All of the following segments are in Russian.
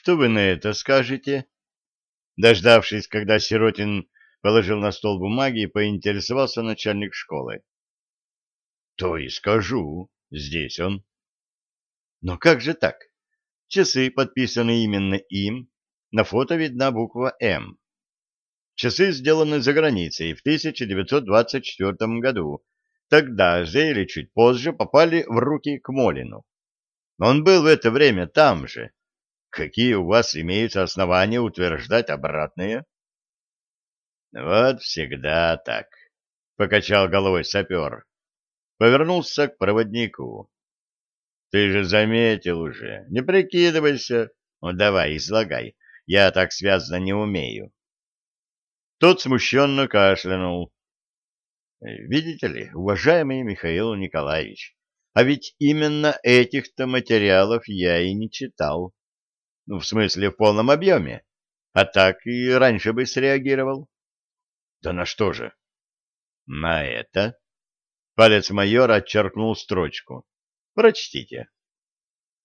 Что вы на это скажете? Дождавшись, когда Сиротин положил на стол бумаги, поинтересовался начальник школы. — То и скажу. Здесь он. — Но как же так? Часы подписаны именно им. На фото видна буква «М». Часы сделаны за границей в 1924 году. Тогда же или чуть позже попали в руки к Молину. Он был в это время там же. Какие у вас имеются основания утверждать обратное? Вот всегда так, покачал головой сапер. Повернулся к проводнику. Ты же заметил уже. Не прикидывайся. Ну, давай, излагай. Я так связано не умею. Тот смущенно кашлянул. Видите ли, уважаемый Михаил Николаевич, а ведь именно этих-то материалов я и не читал. Ну, в смысле, в полном объеме. А так и раньше бы среагировал. Да на что же? На это. Палец майора отчеркнул строчку. Прочтите.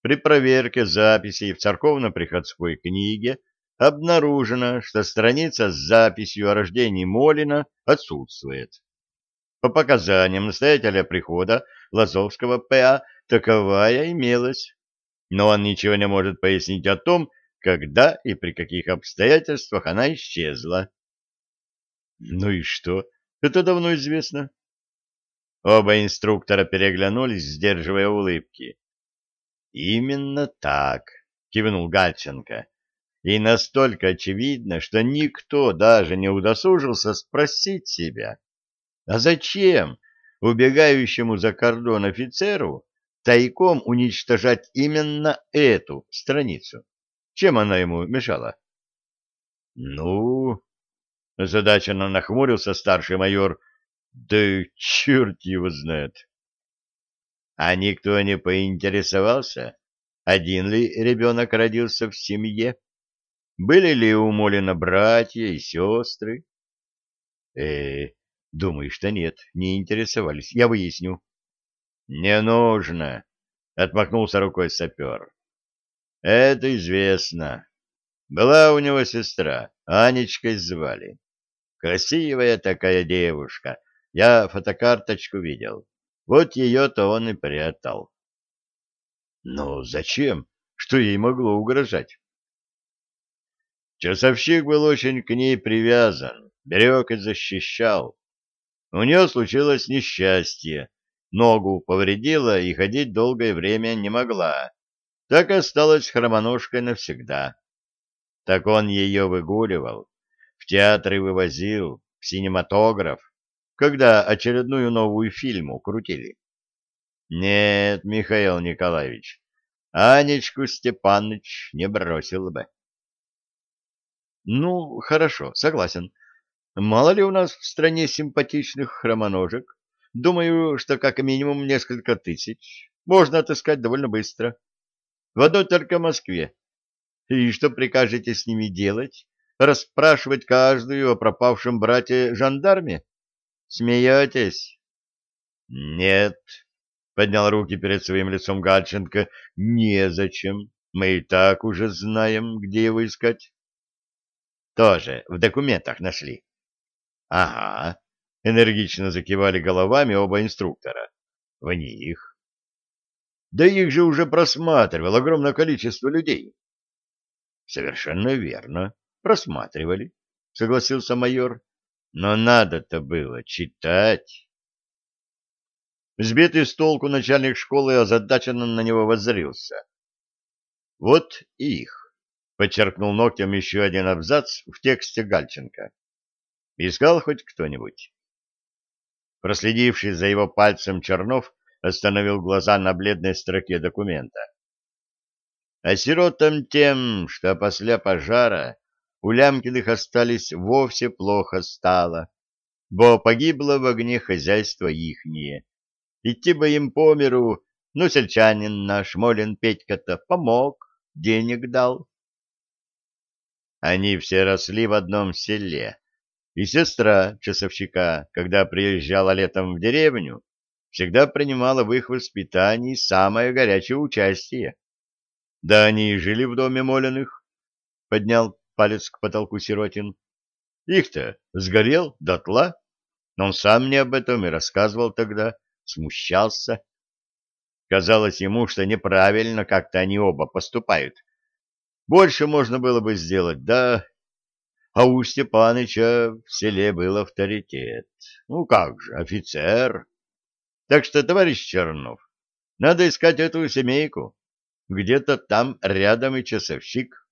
При проверке записей в церковно-приходской книге обнаружено, что страница с записью о рождении Молина отсутствует. По показаниям настоятеля прихода Лазовского П.А. таковая имелась но он ничего не может пояснить о том, когда и при каких обстоятельствах она исчезла. Ну и что? Это давно известно. Оба инструктора переглянулись, сдерживая улыбки. Именно так, кивнул Гальченко. И настолько очевидно, что никто даже не удосужился спросить себя, а зачем убегающему за кордон офицеру тайком уничтожать именно эту страницу. Чем она ему мешала? — Ну, — озадаченно нахмурился старший майор, — да черт его знает. А никто не поинтересовался, один ли ребенок родился в семье, были ли у Молина братья и сестры? Э, думаю, что нет, не интересовались, я выясню. Не нужно, отмахнулся рукой сапер. Это известно. Была у него сестра, Анечкой звали. Красивая такая девушка. Я фотокарточку видел. Вот ее-то он и прятал. Но зачем? Что ей могло угрожать? Часовщик был очень к ней привязан, берег и защищал. У нее случилось несчастье, Ногу повредила и ходить долгое время не могла. Так осталась хромоножкой навсегда. Так он ее выгуливал, в театры вывозил, в синематограф, когда очередную новую фильму крутили. Нет, Михаил Николаевич, Анечку Степаныч не бросил бы. Ну, хорошо, согласен. Мало ли у нас в стране симпатичных хромоножек. Думаю, что как минимум несколько тысяч можно отыскать довольно быстро. В одной только Москве. И что прикажете с ними делать? Расспрашивать каждую о пропавшем брате жандарме? Смеетесь? Нет, поднял руки перед своим лицом Гальченко. Незачем. Мы и так уже знаем, где его искать. Тоже в документах нашли. Ага, Энергично закивали головами оба инструктора. В них. Да их же уже просматривало огромное количество людей. Совершенно верно. Просматривали, согласился майор. Но надо-то было читать. Сбитый с толку начальник школы озадаченно на него воззрился. Вот их, подчеркнул ногтем еще один абзац в тексте Гальченко. Искал хоть кто-нибудь? Проследивший за его пальцем Чернов остановил глаза на бледной строке документа. А сиротам тем, что после пожара у Лямкиных остались вовсе плохо стало, бо погибло в огне хозяйство ихнее. Идти бы им по миру, ну, сельчанин наш, Молин Петька-то, помог, денег дал. Они все росли в одном селе, и сестра часовщика, когда приезжала летом в деревню, всегда принимала в их воспитании самое горячее участие. Да они и жили в доме Молиных, поднял палец к потолку Сиротин. Их-то сгорел дотла, но он сам мне об этом и рассказывал тогда, смущался. Казалось ему, что неправильно как-то они оба поступают. Больше можно было бы сделать, да... А у Степаныча в селе был авторитет. Ну как же, офицер. Так что, товарищ Чернов, надо искать эту семейку. Где-то там рядом и часовщик.